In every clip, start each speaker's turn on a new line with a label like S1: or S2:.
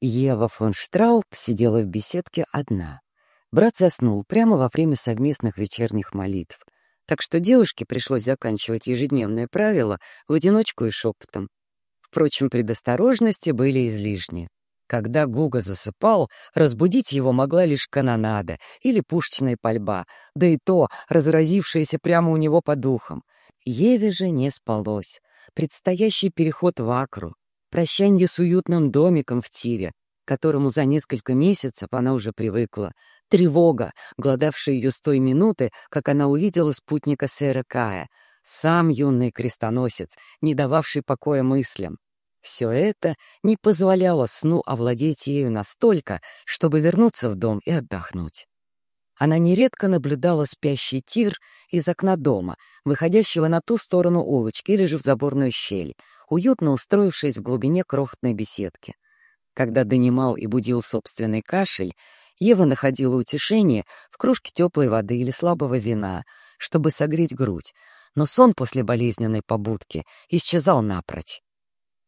S1: Ева фон Штрауб сидела в беседке одна. Брат заснул прямо во время совместных вечерних молитв, так что девушке пришлось заканчивать ежедневное правило в одиночку и шепотом. Впрочем, предосторожности были излишни. Когда Гуга засыпал, разбудить его могла лишь канонада или пушечная пальба, да и то разразившаяся прямо у него по духам. Еве же не спалось. Предстоящий переход в Акру, прощанье с уютным домиком в Тире, к которому за несколько месяцев она уже привыкла, тревога, гладавшая ее с той минуты, как она увидела спутника сэра Кая, сам юный крестоносец, не дававший покоя мыслям. Все это не позволяло сну овладеть ею настолько, чтобы вернуться в дом и отдохнуть. Она нередко наблюдала спящий тир из окна дома, выходящего на ту сторону улочки или же в заборную щель, уютно устроившись в глубине крохотной беседки. Когда донимал и будил собственный кашель, Ева находила утешение в кружке теплой воды или слабого вина, чтобы согреть грудь, но сон после болезненной побудки исчезал напрочь.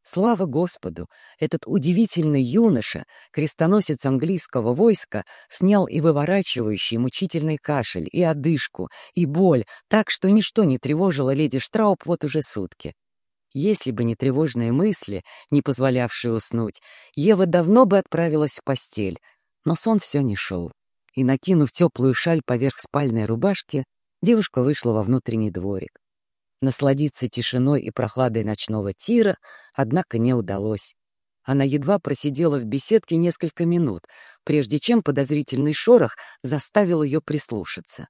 S1: Слава Господу! Этот удивительный юноша, крестоносец английского войска, снял и выворачивающий мучительный кашель, и одышку, и боль, так что ничто не тревожило леди Штрауб вот уже сутки. Если бы не тревожные мысли, не позволявшие уснуть, Ева давно бы отправилась в постель, но сон все не шел. И, накинув теплую шаль поверх спальной рубашки, девушка вышла во внутренний дворик. Насладиться тишиной и прохладой ночного тира, однако, не удалось. Она едва просидела в беседке несколько минут, прежде чем подозрительный шорох заставил ее прислушаться.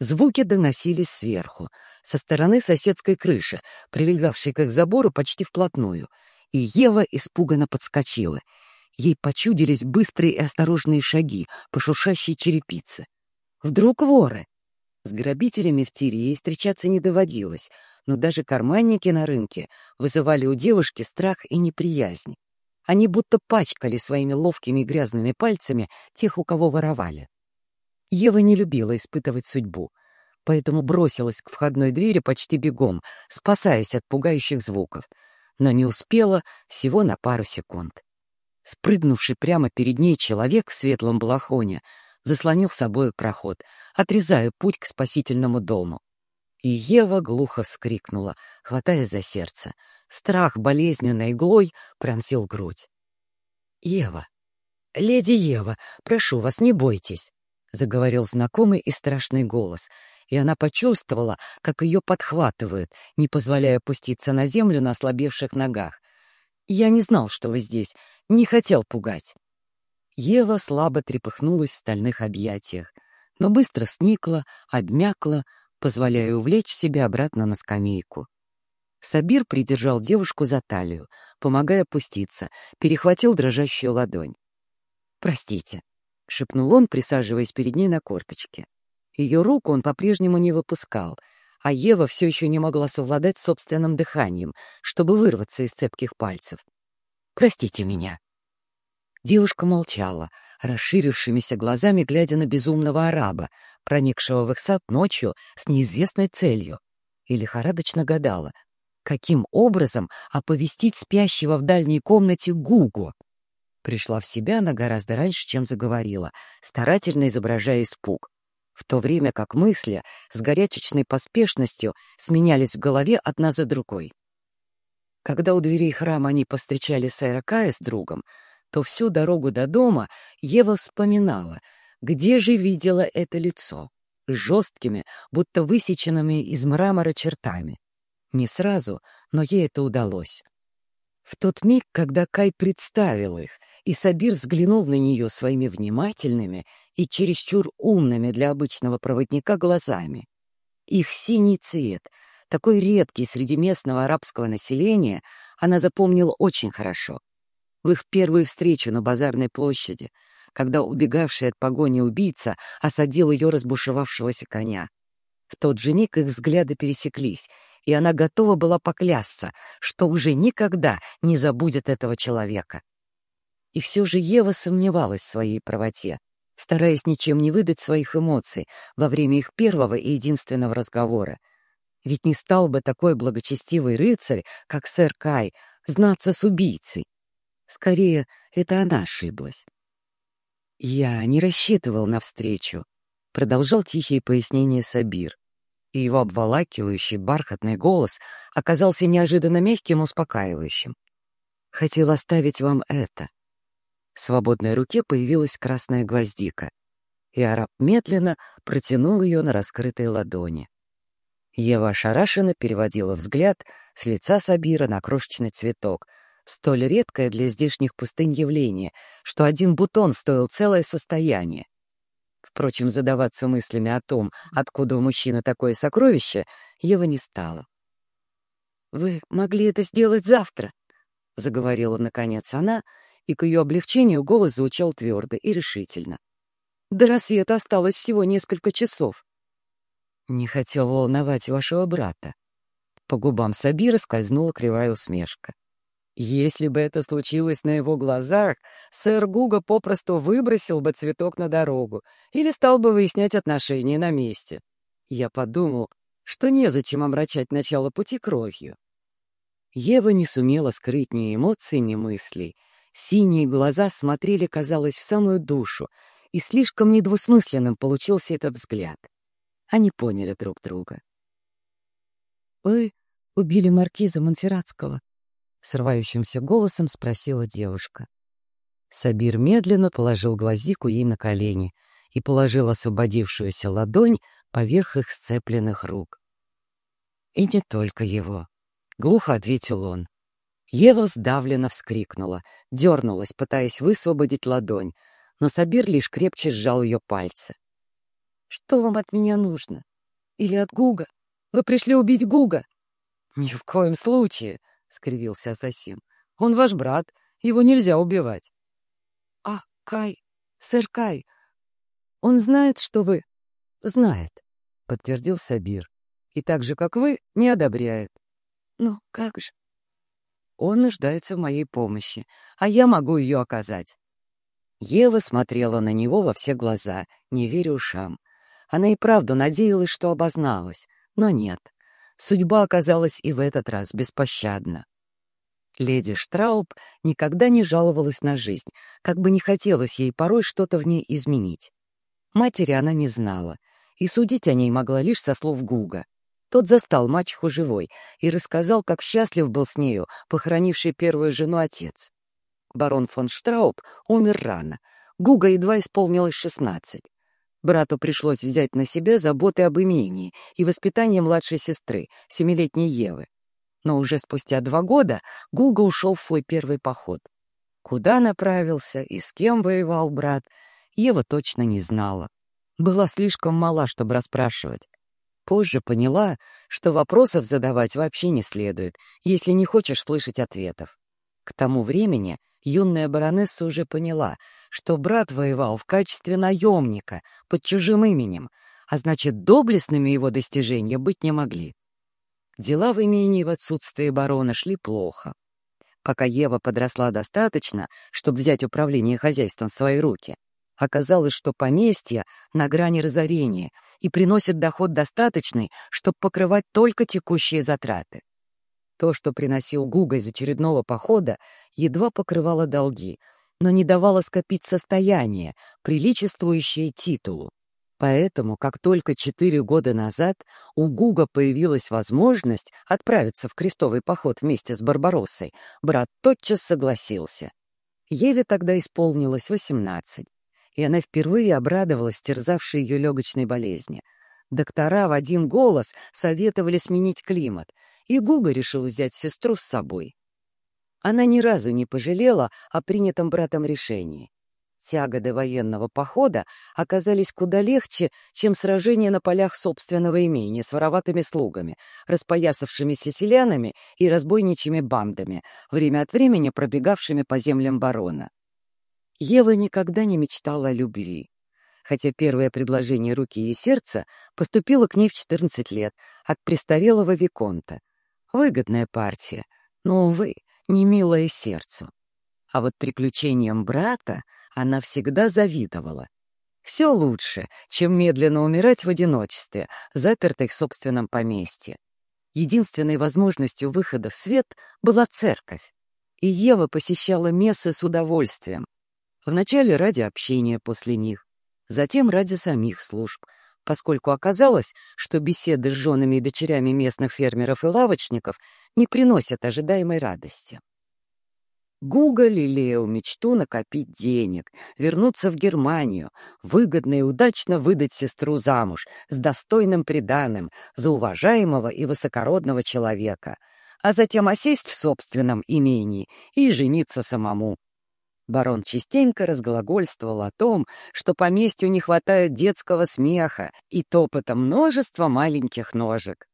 S1: Звуки доносились сверху, со стороны соседской крыши, прилегавшей к их забору почти вплотную, и Ева испуганно подскочила. Ей почудились быстрые и осторожные шаги по шуршащей черепице. Вдруг воры? С грабителями в тире ей встречаться не доводилось, но даже карманники на рынке вызывали у девушки страх и неприязнь. Они будто пачкали своими ловкими грязными пальцами тех, у кого воровали. Ева не любила испытывать судьбу, поэтому бросилась к входной двери почти бегом, спасаясь от пугающих звуков, но не успела всего на пару секунд. Спрыгнувший прямо перед ней человек в светлом балахоне — заслонил собой проход, отрезая путь к спасительному дому. И Ева глухо вскрикнула, хватая за сердце. Страх болезненной иглой пронзил грудь. «Ева! Леди Ева, прошу вас, не бойтесь!» — заговорил знакомый и страшный голос, и она почувствовала, как ее подхватывают, не позволяя опуститься на землю на ослабевших ногах. «Я не знал, что вы здесь, не хотел пугать». Ева слабо трепыхнулась в стальных объятиях, но быстро сникла, обмякла, позволяя увлечь себя обратно на скамейку. Сабир придержал девушку за талию, помогая опуститься, перехватил дрожащую ладонь. «Простите», — шепнул он, присаживаясь перед ней на корточке. Ее руку он по-прежнему не выпускал, а Ева все еще не могла совладать собственным дыханием, чтобы вырваться из цепких пальцев. «Простите меня», Девушка молчала, расширившимися глазами глядя на безумного араба, проникшего в их сад ночью с неизвестной целью, и лихорадочно гадала, каким образом оповестить спящего в дальней комнате Гугу. Пришла в себя она гораздо раньше, чем заговорила, старательно изображая испуг, в то время как мысли с горячечной поспешностью сменялись в голове одна за другой. Когда у дверей храма они повстречали Сайра Кая с другом, то всю дорогу до дома Ева вспоминала, где же видела это лицо, с жесткими, будто высеченными из мрамора чертами. Не сразу, но ей это удалось. В тот миг, когда Кай представил их, и Сабир взглянул на нее своими внимательными и чересчур умными для обычного проводника глазами. Их синий цвет, такой редкий среди местного арабского населения, она запомнила очень хорошо в их первую встречу на базарной площади, когда убегавший от погони убийца осадил ее разбушевавшегося коня. В тот же миг их взгляды пересеклись, и она готова была поклясться, что уже никогда не забудет этого человека. И все же Ева сомневалась в своей правоте, стараясь ничем не выдать своих эмоций во время их первого и единственного разговора. Ведь не стал бы такой благочестивый рыцарь, как сэр Кай, знаться с убийцей. Скорее, это она ошиблась. «Я не рассчитывал на встречу», — продолжал тихие пояснения Сабир. И его обволакивающий бархатный голос оказался неожиданно мягким, успокаивающим. «Хотел оставить вам это». Свободной руке появилась красная гвоздика, и араб медленно протянул ее на раскрытой ладони. Ева ошарашенно переводила взгляд с лица Сабира на крошечный цветок — столь редкое для здешних пустынь явление, что один бутон стоил целое состояние. Впрочем, задаваться мыслями о том, откуда у мужчины такое сокровище, Ева не стала. «Вы могли это сделать завтра», — заговорила наконец она, и к ее облегчению голос звучал твердо и решительно. «До рассвета осталось всего несколько часов». «Не хотел волновать вашего брата». По губам Сабира скользнула кривая усмешка. Если бы это случилось на его глазах, сэр Гуга попросту выбросил бы цветок на дорогу или стал бы выяснять отношения на месте. Я подумал, что незачем омрачать начало пути кровью. Ева не сумела скрыть ни эмоций, ни мыслей. Синие глаза смотрели, казалось, в самую душу, и слишком недвусмысленным получился этот взгляд. Они поняли друг друга. «Вы убили маркиза Монферратского», — срывающимся голосом спросила девушка. Сабир медленно положил глазику ей на колени и положил освободившуюся ладонь поверх их сцепленных рук. «И не только его», — глухо ответил он. Ева сдавленно вскрикнула, дернулась, пытаясь высвободить ладонь, но Сабир лишь крепче сжал ее пальцы. «Что вам от меня нужно? Или от Гуга? Вы пришли убить Гуга?» «Ни в коем случае!» — скривился ассасин. «Он ваш брат, его нельзя убивать». «А, Кай, сэр Кай, он знает, что вы...» «Знает», — подтвердил Сабир. «И так же, как вы, не одобряет». «Ну, как же?» «Он нуждается в моей помощи, а я могу ее оказать». Ева смотрела на него во все глаза, не веря ушам. Она и правду надеялась, что обозналась, но нет. Судьба оказалась и в этот раз беспощадна. Леди Штрауб никогда не жаловалась на жизнь, как бы не хотелось ей порой что-то в ней изменить. Матери она не знала, и судить о ней могла лишь со слов Гуга. Тот застал мачеху живой и рассказал, как счастлив был с нею, похоронивший первую жену отец. Барон фон Штрауб умер рано. Гуга едва исполнилось шестнадцать. Брату пришлось взять на себя заботы об имении и воспитание младшей сестры, семилетней Евы. Но уже спустя два года Гуга ушел в свой первый поход. Куда направился и с кем воевал брат, Ева точно не знала. Была слишком мала, чтобы расспрашивать. Позже поняла, что вопросов задавать вообще не следует, если не хочешь слышать ответов. К тому времени юная баронесса уже поняла, что брат воевал в качестве наемника под чужим именем, а значит, доблестными его достижения быть не могли. Дела в имении в отсутствие барона шли плохо. Пока Ева подросла достаточно, чтобы взять управление хозяйством в свои руки, оказалось, что поместье на грани разорения и приносит доход достаточный, чтобы покрывать только текущие затраты. То, что приносил Гуга из очередного похода, едва покрывало долги, но не давало скопить состояние, приличествующее титулу. Поэтому, как только четыре года назад у Гуга появилась возможность отправиться в крестовый поход вместе с Барбароссой, брат тотчас согласился. Еве тогда исполнилось восемнадцать, и она впервые обрадовалась терзавшей ее легочной болезни. Доктора в один голос советовали сменить климат, и Гуга решил взять сестру с собой. Она ни разу не пожалела о принятом братом решении. Тяготы военного похода оказались куда легче, чем сражения на полях собственного имения с вороватыми слугами, распоясавшимися селянами и разбойничьими бандами, время от времени пробегавшими по землям барона. Ева никогда не мечтала о любви. Хотя первое предложение руки и сердца поступило к ней в 14 лет от престарелого Виконта. Выгодная партия, но, увы, не милое сердцу. А вот приключениям брата она всегда завидовала. Все лучше, чем медленно умирать в одиночестве, запертой в собственном поместье. Единственной возможностью выхода в свет была церковь. и Ева посещала мессы с удовольствием. Вначале ради общения после них, затем ради самих служб, поскольку оказалось, что беседы с женами и дочерями местных фермеров и лавочников не приносят ожидаемой радости. Гуга лелеял мечту накопить денег, вернуться в Германию, выгодно и удачно выдать сестру замуж с достойным приданым за уважаемого и высокородного человека, а затем осесть в собственном имении и жениться самому. Барон частенько разглагольствовал о том, что поместью не хватает детского смеха и топота множества маленьких ножек.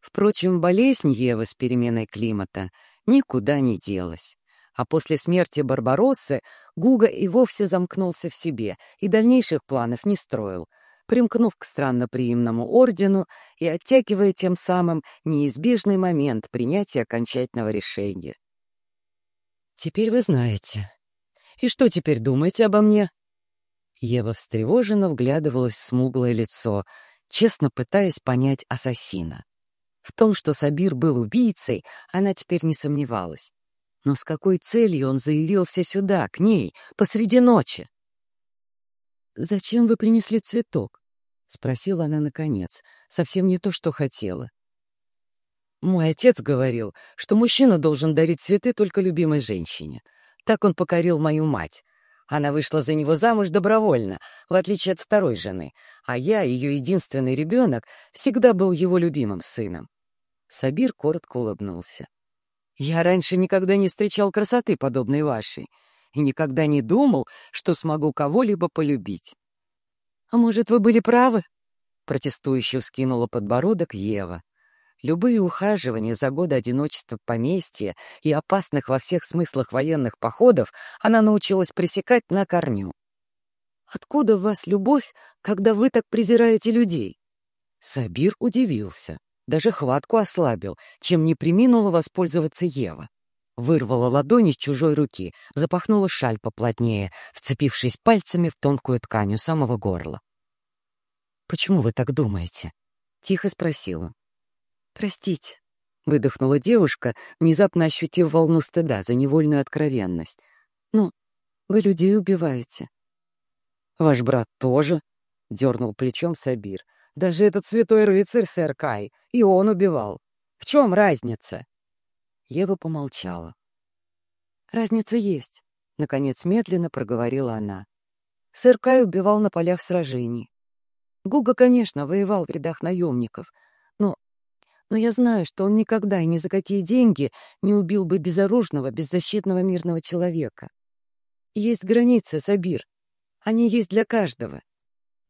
S1: Впрочем, болезнь Евы с переменой климата никуда не делась а после смерти Барбароссы Гуга и вовсе замкнулся в себе и дальнейших планов не строил, примкнув к странноприимному ордену и оттягивая тем самым неизбежный момент принятия окончательного решения. «Теперь вы знаете. И что теперь думаете обо мне?» Ева встревоженно вглядывалась в смуглое лицо, честно пытаясь понять ассасина. В том, что Сабир был убийцей, она теперь не сомневалась. Но с какой целью он заявился сюда, к ней, посреди ночи? «Зачем вы принесли цветок?» — спросила она наконец. Совсем не то, что хотела. «Мой отец говорил, что мужчина должен дарить цветы только любимой женщине. Так он покорил мою мать. Она вышла за него замуж добровольно, в отличие от второй жены, а я, ее единственный ребенок, всегда был его любимым сыном». Сабир коротко улыбнулся. Я раньше никогда не встречал красоты, подобной вашей, и никогда не думал, что смогу кого-либо полюбить. А может, вы были правы? Протестующе вскинула подбородок Ева. Любые ухаживания за годы одиночества в поместье и опасных во всех смыслах военных походов она научилась пресекать на корню. «Откуда в вас любовь, когда вы так презираете людей?» Сабир удивился даже хватку ослабил, чем не приминула воспользоваться Ева. Вырвала ладони с чужой руки, запахнула шаль поплотнее, вцепившись пальцами в тонкую ткань у самого горла. «Почему вы так думаете?» — тихо спросила. «Простите», — выдохнула девушка, внезапно ощутив волну стыда за невольную откровенность. «Ну, вы людей убиваете». «Ваш брат тоже?» — дернул плечом Сабир. Даже этот святой рыцарь, сэр Кай, и он убивал. В чем разница?» Ева помолчала. «Разница есть», — наконец медленно проговорила она. Сэр Кай убивал на полях сражений. Гуга, конечно, воевал в рядах наемников, но... Я знаю, что он никогда и ни за какие деньги не убил бы безоружного, беззащитного мирного человека. Есть границы, Сабир. Они есть для каждого.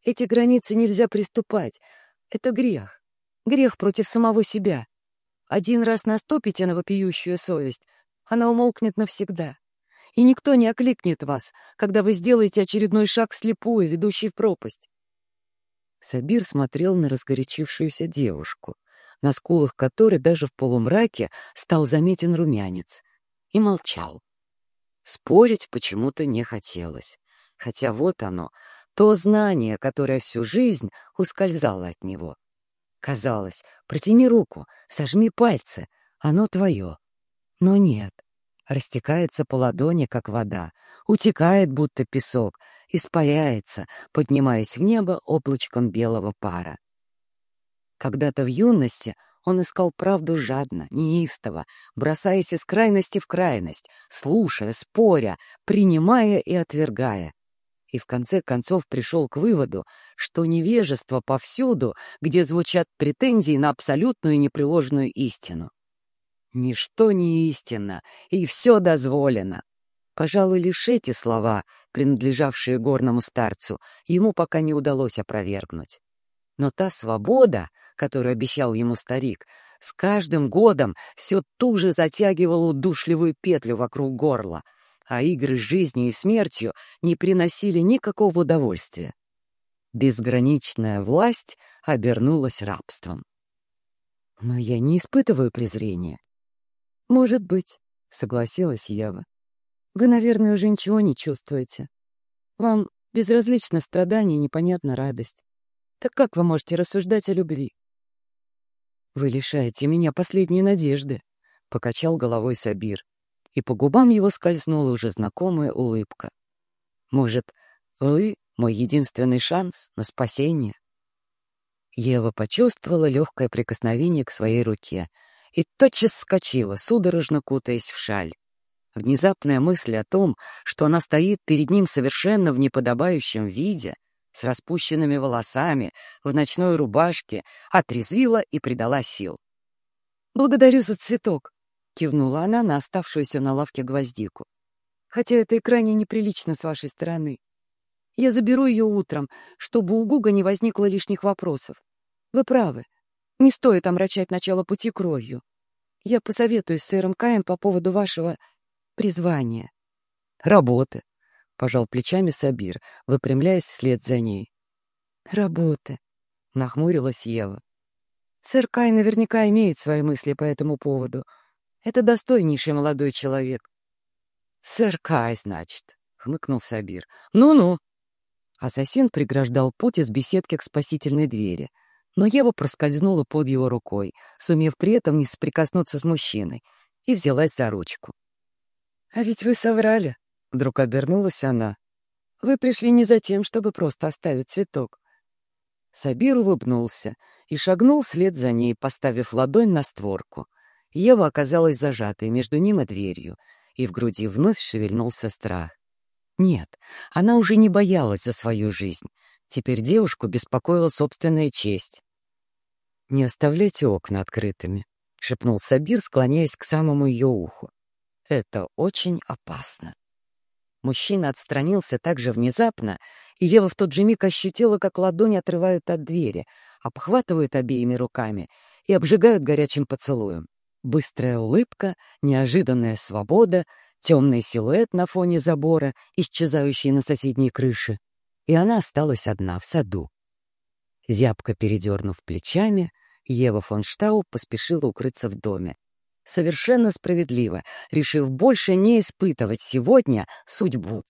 S1: Эти границы нельзя приступать. Это грех. Грех против самого себя. Один раз наступите на вопиющую совесть, она умолкнет навсегда. И никто не окликнет вас, когда вы сделаете очередной шаг вслепую, ведущий в пропасть. Сабир смотрел на разгорячившуюся девушку, на скулах которой даже в полумраке стал заметен румянец, и молчал. Спорить почему-то не хотелось, хотя вот оно, то знание, которое всю жизнь ускользало от него. Казалось, протяни руку, сожми пальцы, оно твое. Но нет, растекается по ладони, как вода, утекает, будто песок, испаряется, поднимаясь в небо облачком белого пара. Когда-то в юности он искал правду жадно, неистово, бросаясь из крайности в крайность, слушая, споря, принимая и отвергая и в конце концов пришел к выводу, что невежество повсюду, где звучат претензии на абсолютную непреложную истину. Ничто не истинно, и все дозволено. Пожалуй, лишь эти слова, принадлежавшие горному старцу, ему пока не удалось опровергнуть. Но та свобода, которую обещал ему старик, с каждым годом все туже затягивала удушливую петлю вокруг горла — а игры с жизнью и смертью не приносили никакого удовольствия. Безграничная власть обернулась рабством. Но я не испытываю презрения. Может быть, — согласилась Ева. Вы, наверное, уже ничего не чувствуете. Вам безразлично страдание и непонятна радость. Так как вы можете рассуждать о любви? Вы лишаете меня последней надежды, — покачал головой Сабир. и по губам его скользнула уже знакомая улыбка. «Может, вы — мой единственный шанс на спасение?» Ева почувствовала легкое прикосновение к своей руке и тотчас вскочила, судорожно кутаясь в шаль. Внезапная мысль о том, что она стоит перед ним совершенно в неподобающем виде, с распущенными волосами, в ночной рубашке, отрезвила и придала сил. «Благодарю за цветок», — кивнула она на оставшуюся на лавке гвоздику. «Хотя это и крайне неприлично с вашей стороны. Я заберу ее утром, чтобы у Гуга не возникло лишних вопросов. Вы правы. Не стоит омрачать начало пути кровью. Я посоветуюсь с сэром Каем по поводу вашего призвания. Работы, — пожал плечами Сабир, выпрямляясь вслед за ней. Работы, — нахмурилась Ева. Сэр Кай наверняка имеет свои мысли по этому поводу. Это достойнейший молодой человек. «Сэр Кай, значит», — хмыкнул Сабир. «Ну-ну». Ассасин преграждал путь из беседки к спасительной двери, но Ева проскользнула под его рукой, сумев при этом не соприкоснуться с мужчиной, и взялась за ручку. «А ведь вы соврали», — вдруг обернулась она. «Вы пришли не за тем, чтобы просто оставить цветок. Сабир улыбнулся и шагнул вслед за ней, поставив ладонь на створку. Ева оказалась зажатой между ним и дверью, и в груди вновь шевельнулся страх. Нет, она уже не боялась за свою жизнь. Теперь девушку беспокоила собственная честь. «Не оставляйте окна открытыми», — шепнул Сабир, склоняясь к самому ее уху. «Это очень опасно». Мужчина отстранился так же внезапно, и Ева в тот же миг ощутила, как ладони отрывают от двери, обхватывают обеими руками и обжигают горячим поцелуем. Быстрая улыбка, неожиданная свобода, темный силуэт на фоне забора, исчезающий на соседней крыше. И она осталась одна в саду. Зябко передернув плечами, Ева фон Штау поспешила укрыться в доме, совершенно справедливо, решив больше не испытывать сегодня судьбу.